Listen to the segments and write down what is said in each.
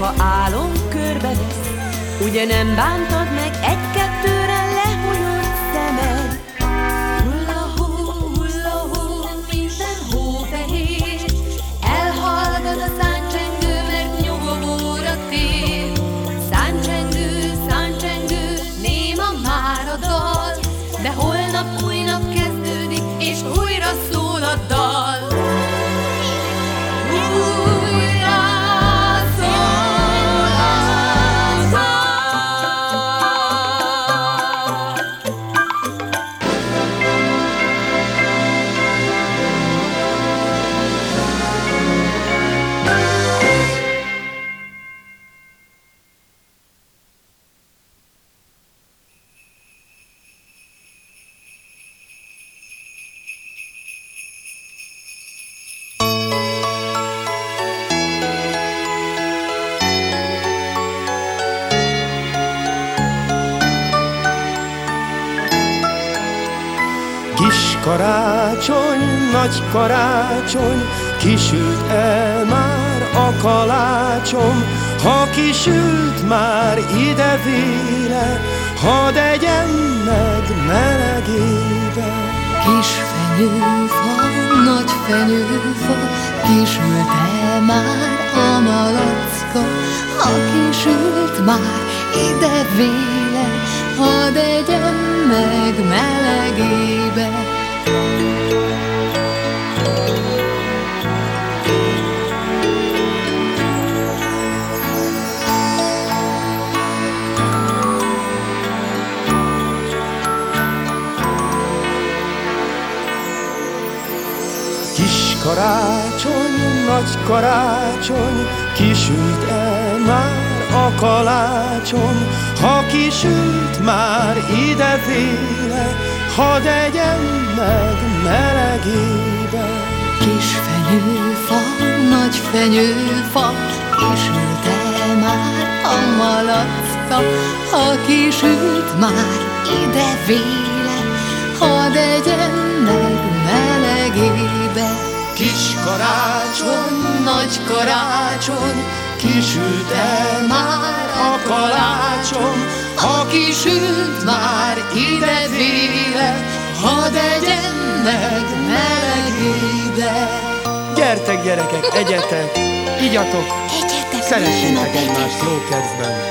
puha álom körbevesz, ugye nem bántad nagy karácsony, kisült el már a kalácsom, ha kisült már ide véle, hadd egyen meg melegébe. Kis fenyőfa, nagy fenyőfa, kisült el már a malacka, ha kisült már ide véle, hadd egyen meg melegébe. Karácsony, nagy karácsony, kisült el már a kalácsom, ha kisült már ide véle, hadd egyen meg melegébe. Kis fenyőfa, nagy fenyőfa, kisült el már a malacka, ha kisült már ide véle, hadd egyen meg melegébe. Kis karácsony, Nagy karácsony, kisült el már a kalácsom, ha kisült már ide véle, hadd egyen meg melegébe. Gyertek gyerekek, egyetek, igyatok, Egyetek szeressétek egymást jó kedvben.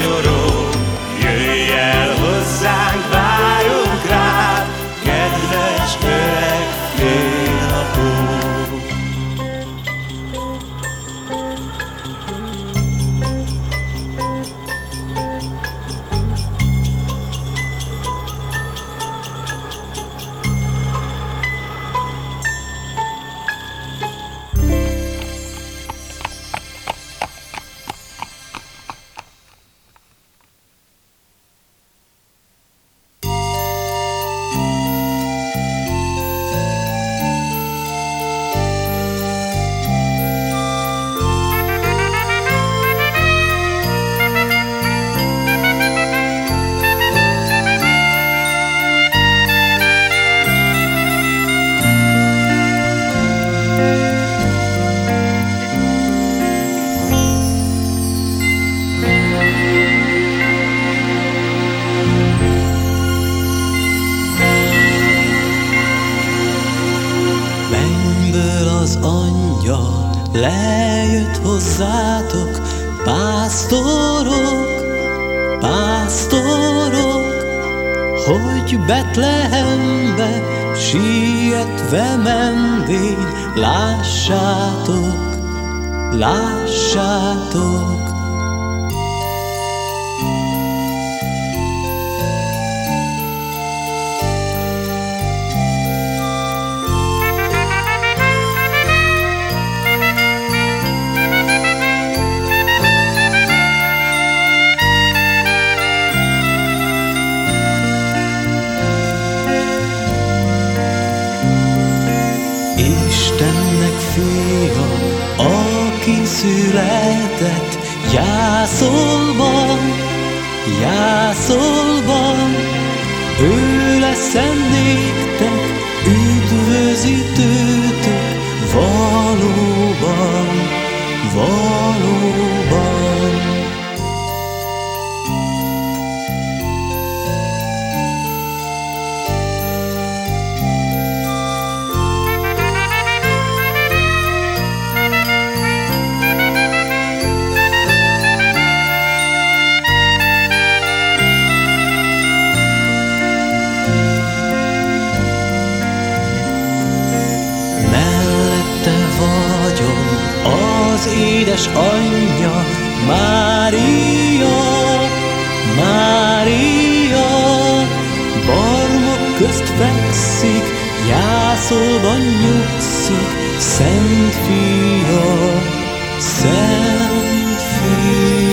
lloró. lássátok, lássátok, született. Jászolban, Jászolban. közt fekszik, jászolban nyugszik, Szent fia, Szent fia.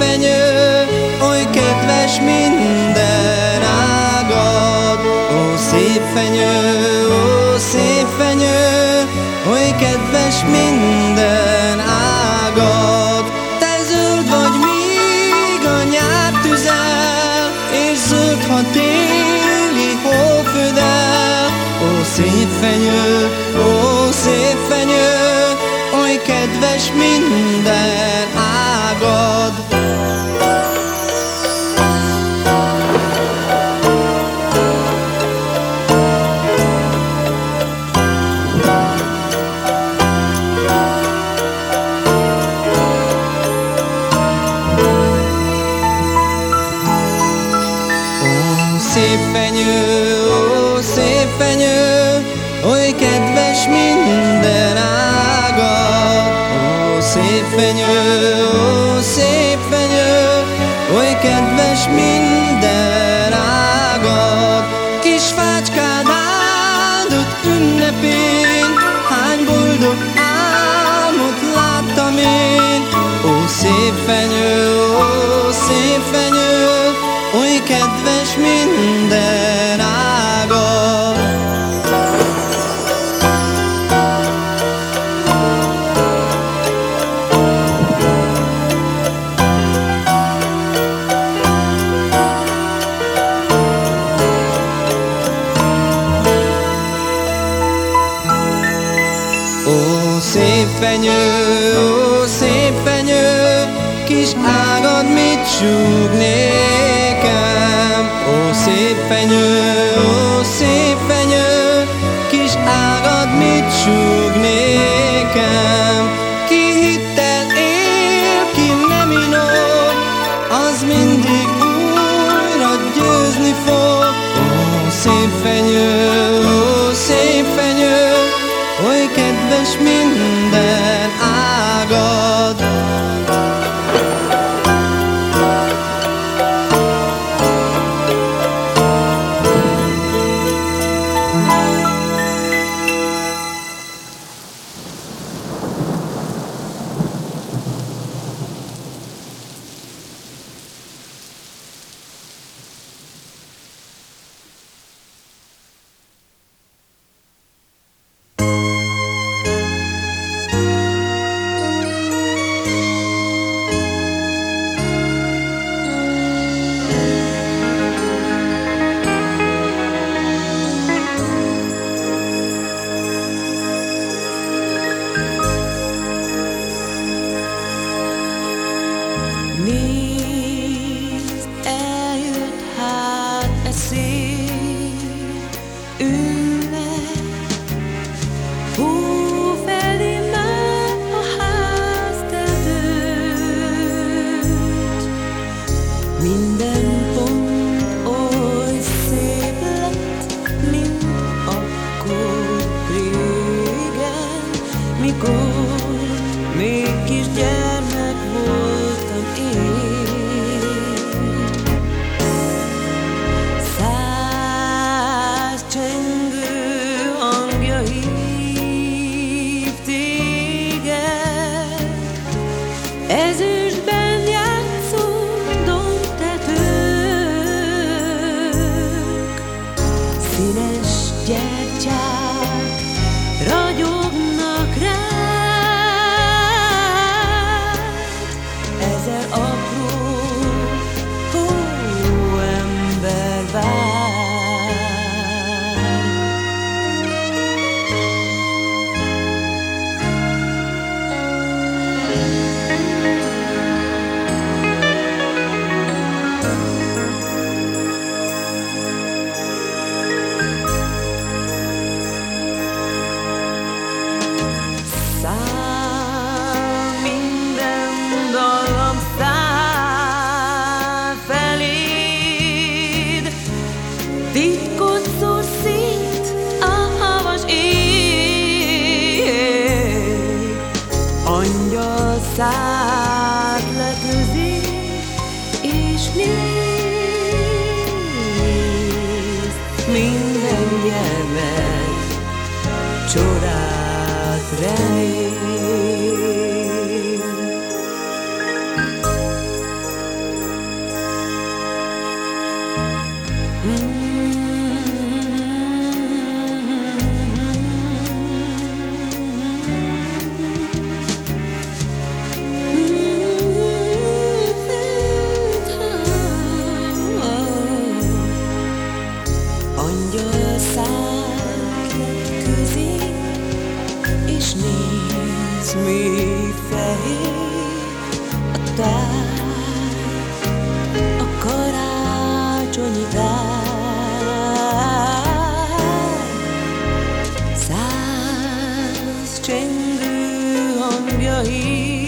Seigneur. kedves minden ága. Ó, szép fenyő, ó, szép fenyő, kis ágad mit súly, csengő hangja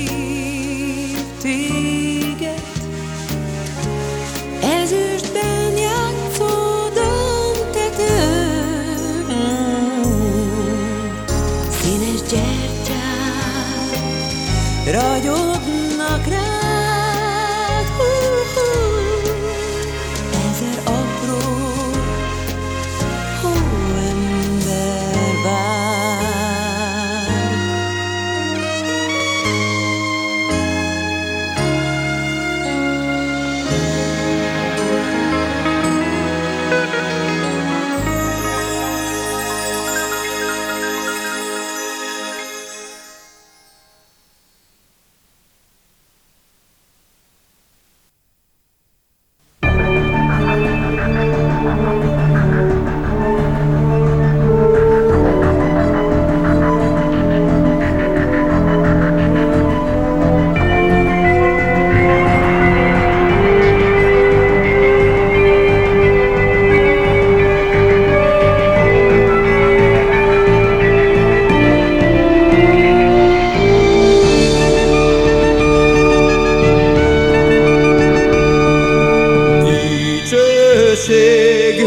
Dicsőség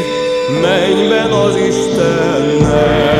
mennyben az Istennek.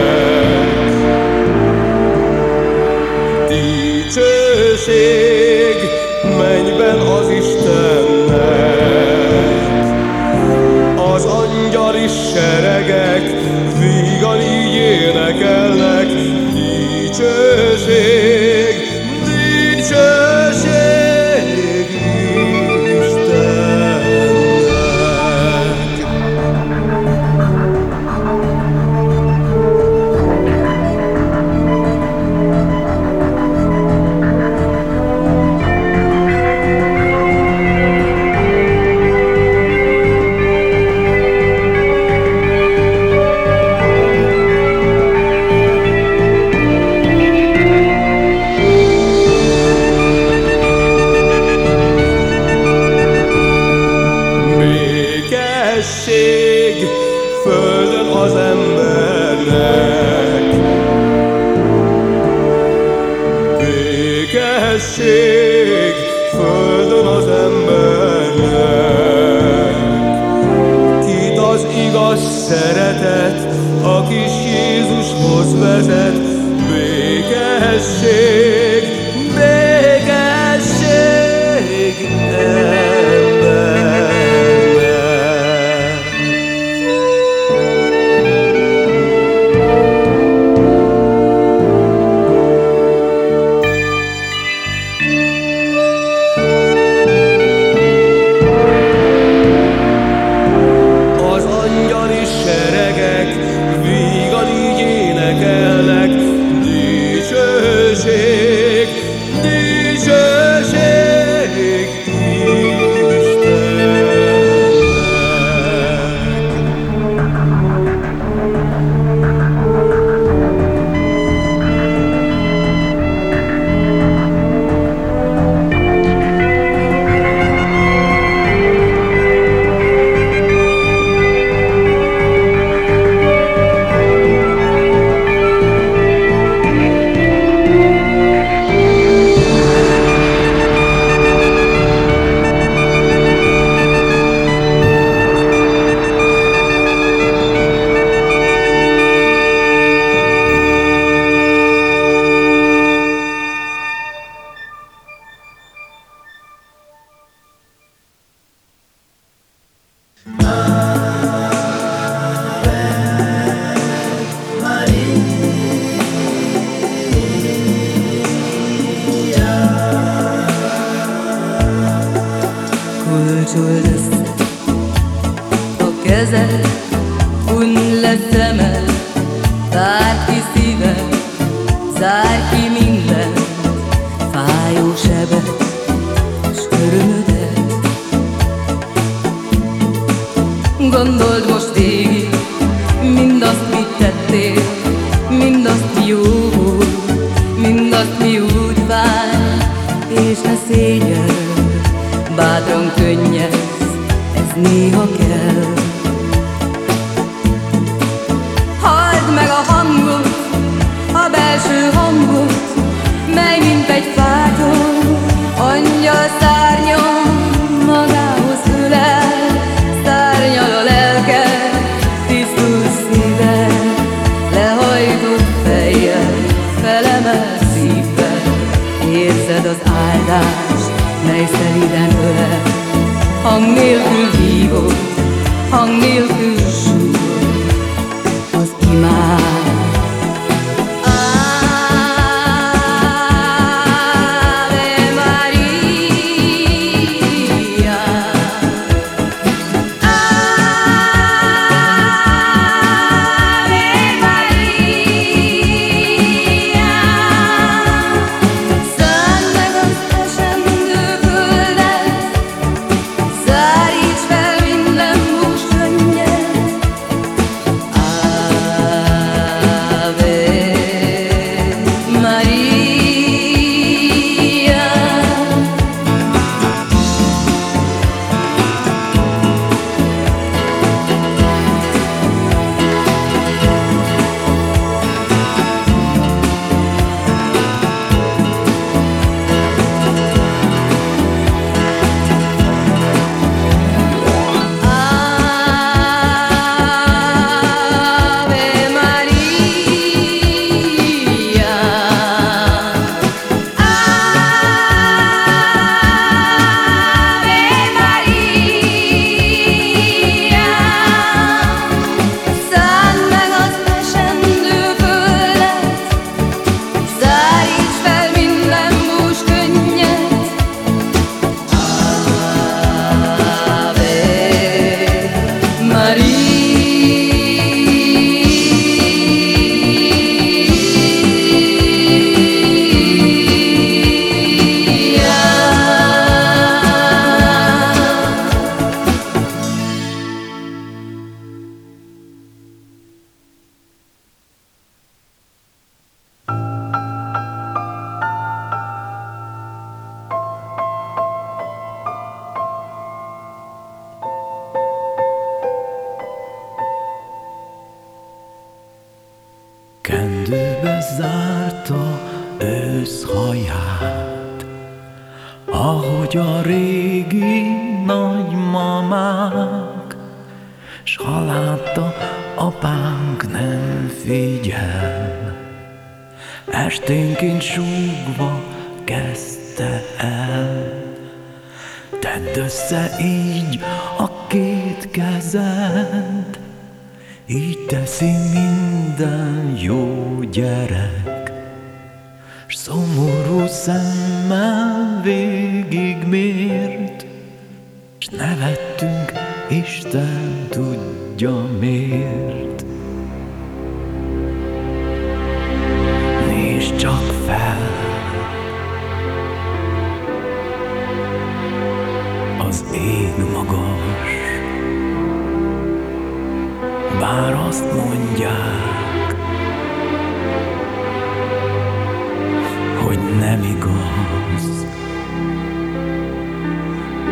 hogy nem igaz.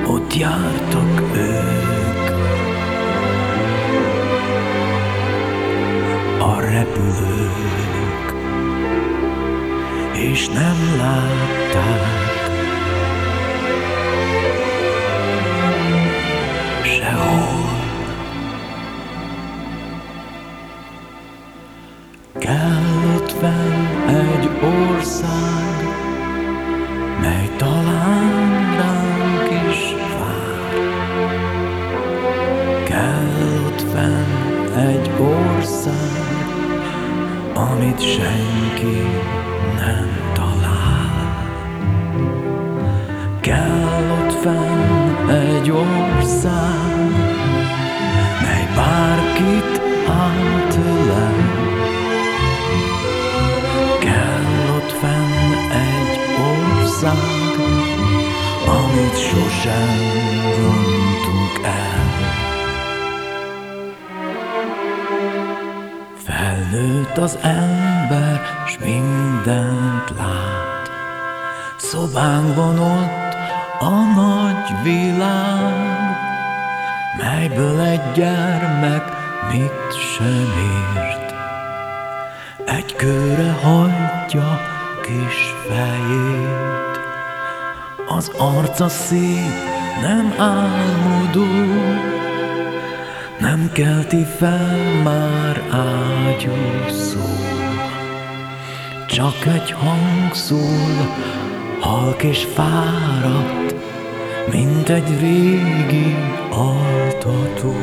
Ott jártak ők a repülők, és nem látták. Ebből egy gyermek mit sem ért, Egy körre hagyja kis fejét. Az arca szép, nem álmodó, Nem kelti fel már ágyú szó. Csak egy hang szól, halk és fáradt, mint egy régi altató.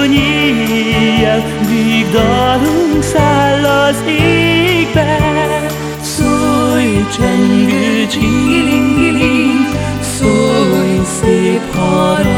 torony éjjel, míg dalunk száll az égbe. Szólj, csengő, csilingiling, szólj, szép harang,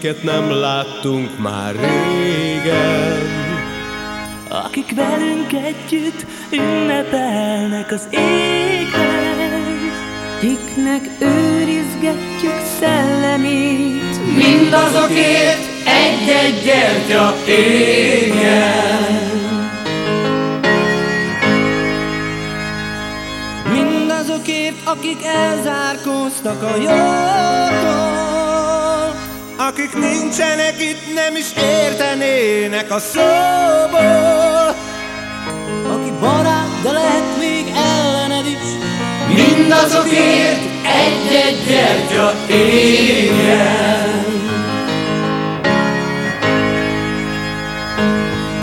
Mindazokért, kiket nem láttunk már régen. Akik velünk együtt ünnepelnek az égben Kiknek őrizgetjük szellemét. Mindazokért egy-egy gyertya égjen Mindazokért, akik elzárkóztak a jótól Akik nincsenek itt, nem is értenének a szóból. Aki barát, de lehet még ellened is. Mindazokért egy-egy gyertya égjen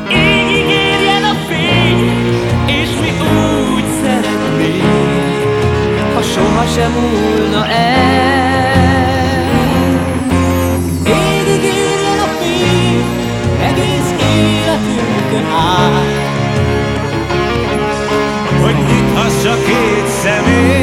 Égig érjen a fény, és mi úgy szeretnénk Ha sohasem múlna el életünkön át Hogy nyithassa két szemét